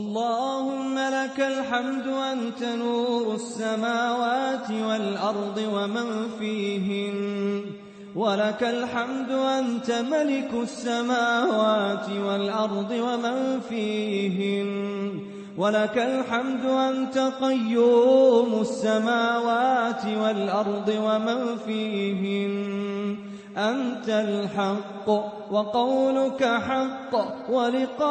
اللهم لك الحمد أنت نور السماوات والأرض ومن فيهن. ولك الحمد أنت ملك السماوات والأرض ومن فيهن. ولك الحمد أنت قيوم السماوات والأرض ومن فيهن. أنت الحق وقولك حق ولقاؤك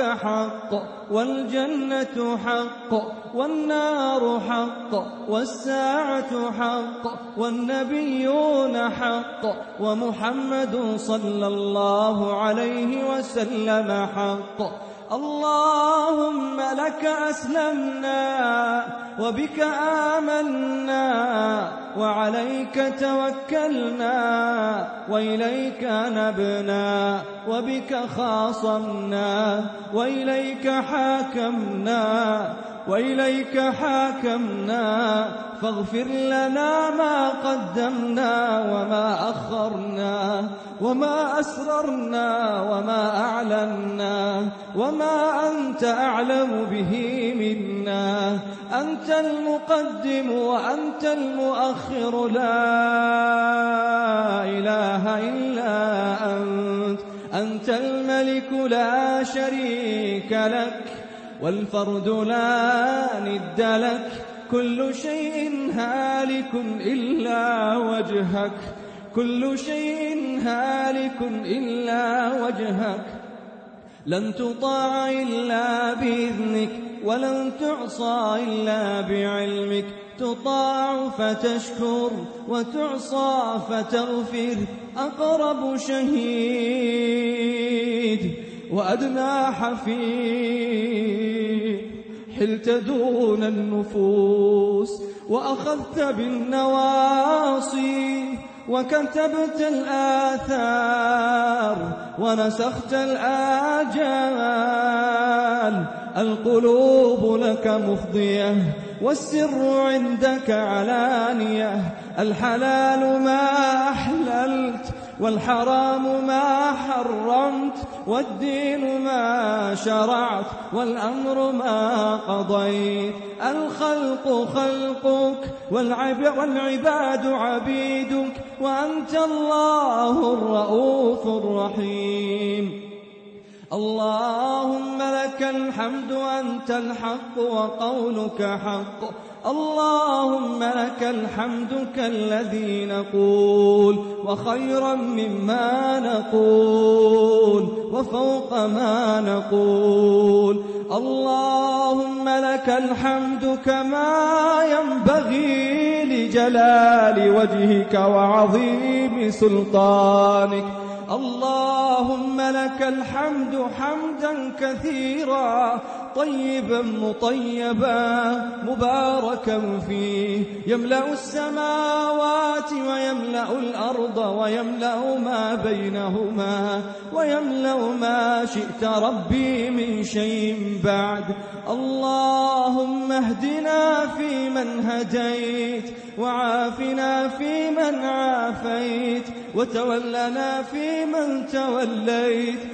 حق والجنة حق والنار حق والساعة حق والنبيون حق ومحمد صلى الله عليه وسلم حق اللهم لك أسلمنا وبك آمنا وعليك توكلنا وإليك نبنا وبك خاصمنا وإليك حاكمنا وإليك حاكمنا فاغفر لنا ما قدمنا وما أخرنا وما أسررنا وما أعلنا وما أنت أعلم به منا أنت المقدم وأنت المؤخر لا إله إلا أنت. أنت الملك لا شريك لك والفرد لا ند لك. كل شيء هالك إلا وجهك. كل شيء هالك إلا وجهك. لن تطاع إلا بإذنك. ولن تعصى إلا بعلمك. تطاع فتشكر وتعصى فتغفر. أقرب شهيد وأدنى حفيد حلت دون النفوس وأخذت بالنواصي. وكتبت الآثار ونسخت الآجال. القلوب لك مفضية والسر عندك علانية الحلال ما أحللت والحرام ما حرمت والدين ما شرعت والأمر ما قضيت الخلق خلقك والعباد عبيدك وأنت الله الرؤوف الرحيم اللهم لك الحمد أنت الحق وقولك حق. اللهم لك الحمد كالذي نقول وخيرا مما نقول وفوق ما نقول. اللهم لك الحمد كما ينبغي لجلال وجهك وعظيم سلطانك. اللهم لك الحمد حمدا كثيرا طيبا مطيبا مباركا فيه. يملأ السماوات ويملأ الأرض ويملأ ما بينهما ويملأ ما شئت ربي من شيء بعد. اللهم اهدنا فيمن هديت وعافنا فيمن عافيت وتولنا فيمن توليت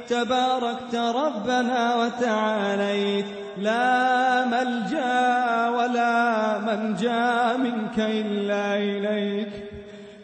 تباركت ربنا وتعاليت. لا ملجأ ولا منجأ منك إلا إليك.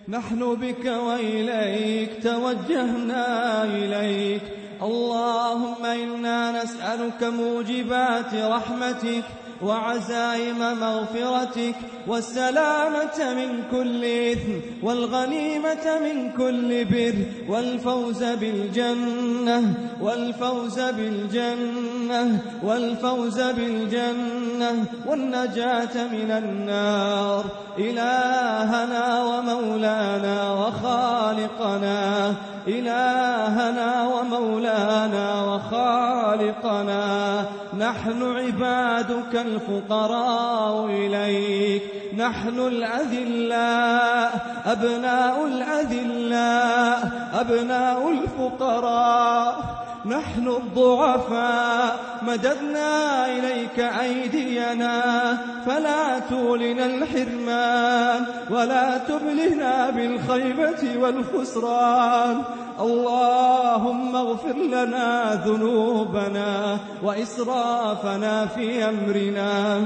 نحن بك وإليك توجهنا إليك. اللهم إنا نسألك موجبات رحمتك. وعزائم مغفرتك والسلامة من كل إثم والغنيمة من كل بر والفوز بالجنة والفوز بالجنة والفوز بالجنة والنجاة من النار إلهنا ومولانا وخالقنا إلهنا ومولانا وخالقنا نحن عبادك الفقراء إليك. نحن الأذلاء أبناء الأذلاء أبناء الفقراء. نحن الضعفاء مددنا إليك أيدينا. فلا تولنا الحرمان ولا تبلنا بالخيبة والخسران. اللهم اغفر لنا ذنوبنا وإسرافنا في أمرنا.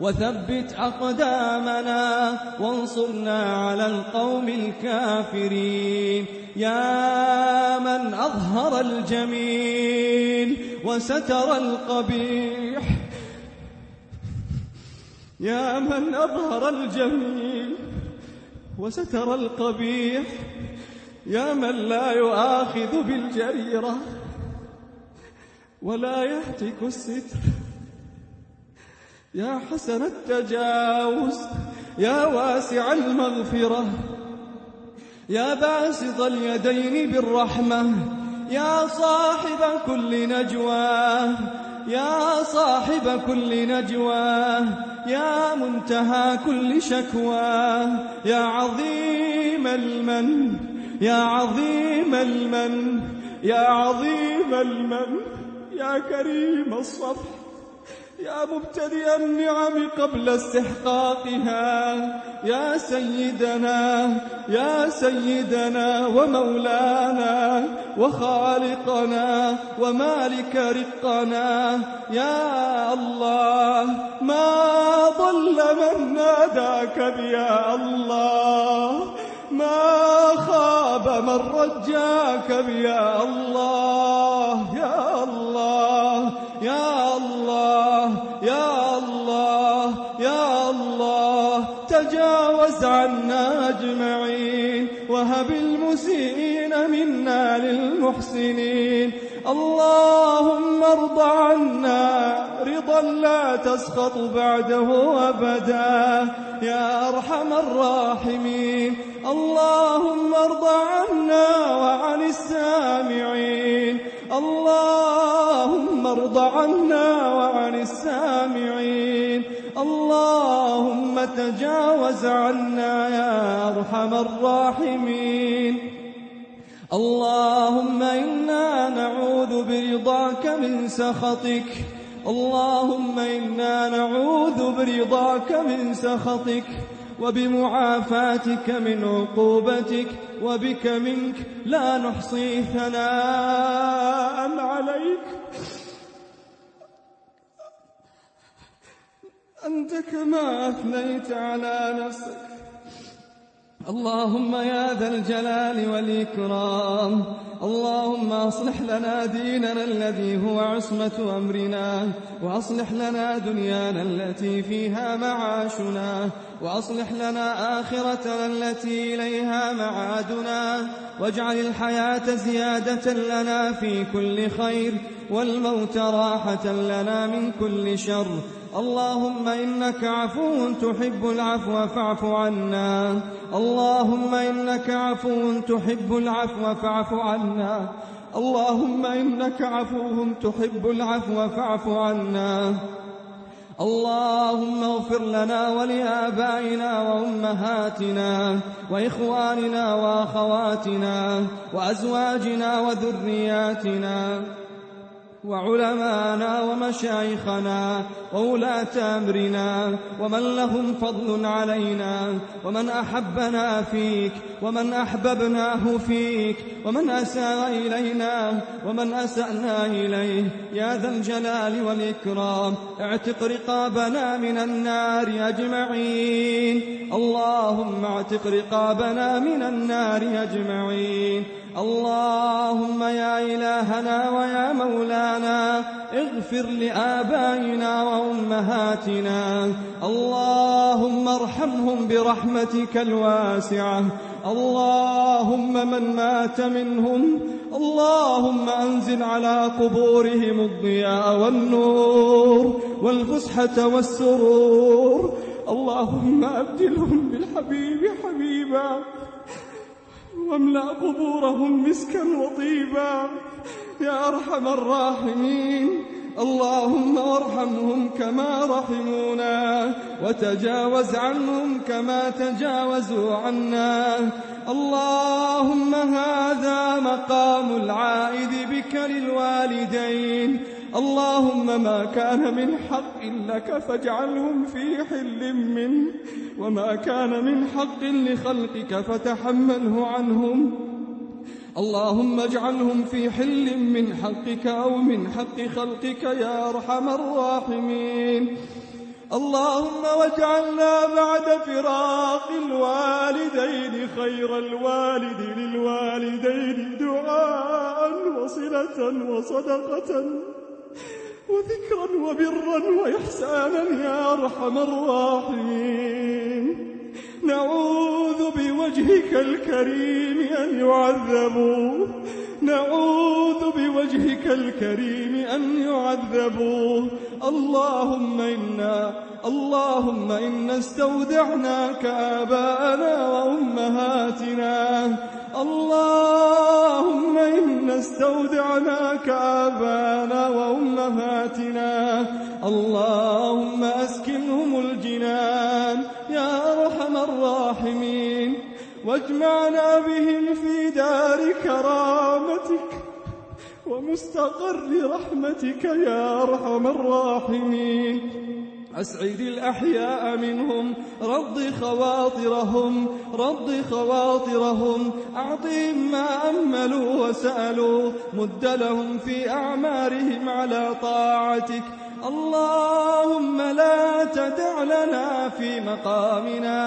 وثبت أقدامنا وانصرنا على القوم الكافرين. يا من أظهر الجميل وستر القبيح. يا من أظهر الجميل وستر القبيح. يا من لا يؤاخذ بالجريرة ولا يهتك الستر. يا حسن التجاوز يا واسع المغفرة يا باسط اليدين بالرحمة يا صاحب كل نجوى يا صاحب كل نجوى يا منتهى كل شكوى يا عظيم المن يا عظيم المن يا عظيم المن يا كريم الصفح. يا مبتدئ النعم قبل استحقاقها يا سيدنا يا سيدنا ومولانا وخالقنا ومالك رقنا يا الله ما ضل من ناداك بيا الله ما خاب من رجاك بيا الله عنا أجمعين. وهب المسيئين منا للمحسنين. اللهم ارض عنا رضا لا تسخط بعده أبدا. يا أرحم الراحمين. اللهم ارض عنا وعن السامعين. اللهم ارض عنا وعن السامعين. اللهم تجاوز عنا يا أرحم الراحمين. اللهم إنا نعوذ برضاك من سخطك. اللهم إنا نعوذ برضاك من سخطك. وبمعافاتك من عقوبتك. وبك منك لا نحصي ثناء عليك. أنت كما أثنيت على نفسك. اللهم يا ذا الجلال والإكرام. اللهم أصلح لنا ديننا الذي هو عصمة أمرنا وأصلح لنا دنيانا التي فيها معاشنا وأصلح لنا آخرتنا التي إليها معادنا. واجعل الحياة زيادة لنا في كل خير والموت راحة لنا من كل شر. اللهم إنك عفو تحب العفو فاعف عنا. اللهم إنك عفو تحب العفو فاعف عنا. اللهم إنك عفو تحب العفو فاعف عنا. اللهم اغفر لنا ولآبائنا وأمهاتنا وإخواننا وأخواتنا وأزواجنا وذرياتنا. وعلمانا ومشايخنا وولاة أمرنا ومن لهم فضل علينا ومن أحبنا فيك ومن أحببناه فيك ومن أساء إلينا ومن أسأنا إليه. يا ذا الجلال والإكرام. اعتق رقابنا من النار أجمعين. اللهم اعتق رقابنا من النار أجمعين. اللهم يا إلهنا ويا مولانا اغفر لآبائنا وأمهاتنا. اللهم ارحمهم برحمتك الواسعة. اللهم من مات منهم اللهم أنزل على قبورهم الضياء والنور والفسحة والسرور. اللهم أبدلهم بالحبيب حبيبا. واملأ قبورهم مسكا وطيبا. يا أرحم الراحمين. اللهم وارحمهم كما رحمونا وتجاوز عنهم كما تجاوزوا عنا. اللهم هذا مقام العائد بك للوالدين. اللهم ما كان من حق لك فاجعلهم في حل منه وما كان من حق لخلقك فتحمله عنهم. اللهم اجعلهم في حل من حقك أو من حق خلقك يا أرحم الراحمين. اللهم واجعلنا بعد فراق الوالدين خير الوالد للوالدين دعاء وصلة وصدقة. وذكرا وبرا وإحسانا يا أرحم الراحمين. نعوذ بوجهك الكريم أن يعذبوا. نعوذ بوجهك الكريم أن يعذبوا. اللهم إنا اللهم إنا استودعناك آباءنا وأمهاتنا. اللهم إنا استودعناك آبانا وأمهاتنا. اللهم أسكنهم الجنان يا أرحم الراحمين. واجمعنا بهم في دار كرامتك ومستقر رحمتك يا أرحم الراحمين. أسعد الأحياء منهم رض خواطرهم رض خواطرهم. أعطهم ما أملوا وسألوا مد لهم في أعمارهم على طاعتك. اللهم لا تدع لنا في مقامنا.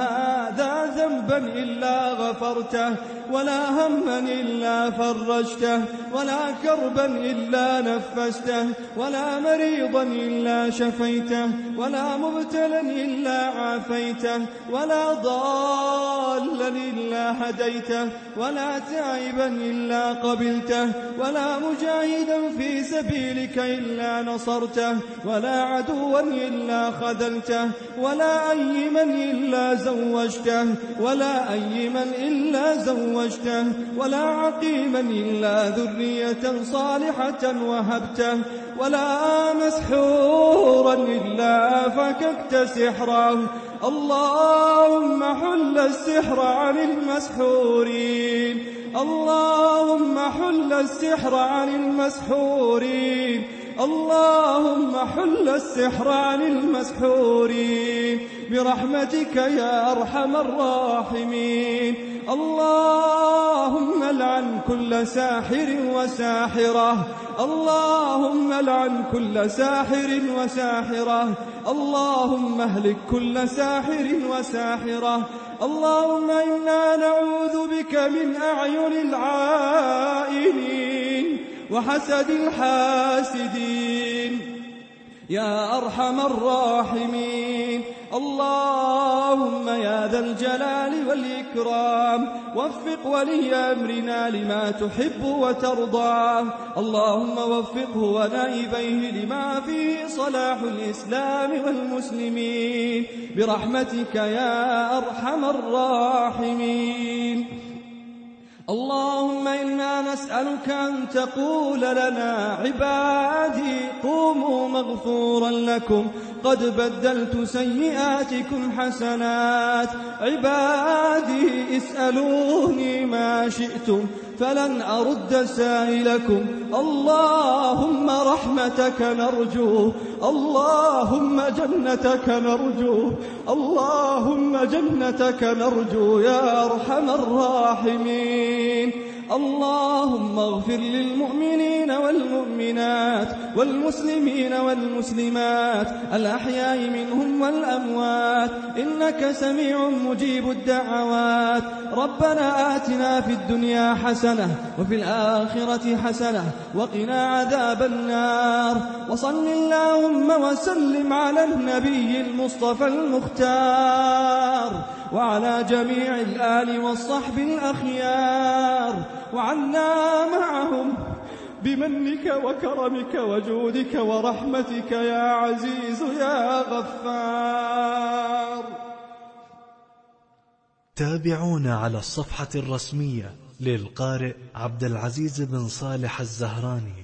هذا ذنبا إلا غفرته ولا هما إلا فرجته ولا كربا إلا نفسته ولا مريضا إلا شفيته ولا مبتلا إلا عافيته ولا ضالا إلا هديته ولا تعبا إلا قبلته ولا مجاهدا في سبيلك إلا نصرته ولا عدوا إلا خذلته ولا أيما إلا زوجته ولا أيما إلا زوجته ولا عقيما إلا ذرية صالحة وهبته ولا مسحورا إلا فككت سحره. اللهم حل السحر عن المسحورين. اللهم حل السحر عن المسحورين. اللهم حل السحر عن المسحورين. برحمتك يا أرحم الراحمين. اللهم لعن كل ساحر وساحرة. اللهم لعن كل ساحر وساحرة. اللهم اهلك كل ساحر وساحرة. اللهم إنا نعوذ بك من أعين العائنين وحسد الحاسدين. يا أرحم الراحمين. اللهم يا ذا الجلال والإكرام وفق ولي أمرنا لما تحب وترضى. اللهم وفقه ونائبيه لما فيه صلاح الإسلام والمسلمين. برحمتك يا أرحم الراحمين. نسألك أن تقول لنا عبادي قوموا مغفورا لكم. قد بدلت سيئاتكم حسنات. عبادي اسألوني ما شئتم فلن أرد سائلكم. اللهم رحمتك نرجو اللهم جنتك نرجو اللهم جنتك نرجو يا أرحم الراحمين. اللهم اغفر للمؤمنين والمؤمنات والمسلمين والمسلمات الأحياء منهم والأموات إنك سميع مجيب الدعوات ربنا آتنا في الدنيا حسنة وفي الآخرة حسنة وقنا عذاب النار وصل اللهم وسلم على النبي المصطفى المختار وعلى جميع الآل والصحب الأخيار. وعنا معهم بمنك وكرمك وجودك ورحمتك يا عزيز يا غفار. تابعونا على الصفحة الرسمية للقارئ عبد العزيز بن صالح الزهراني.